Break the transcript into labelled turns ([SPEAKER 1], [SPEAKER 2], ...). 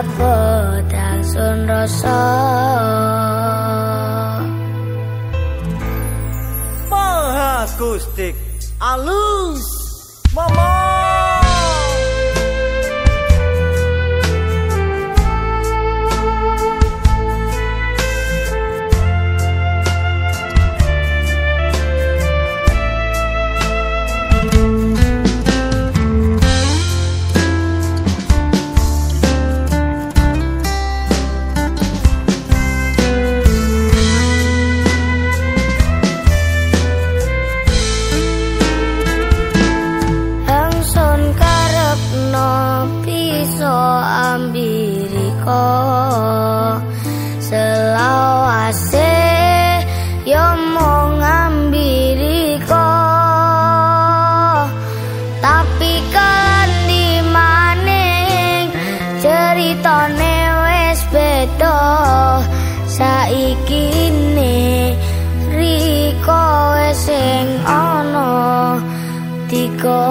[SPEAKER 1] abot sun rasa?
[SPEAKER 2] Maha Kustik alus Mama.
[SPEAKER 1] teko selawase yo mong ngambiri ko tapi kan di maning ceritane wis beda. Saiki ne riko sing ana tiko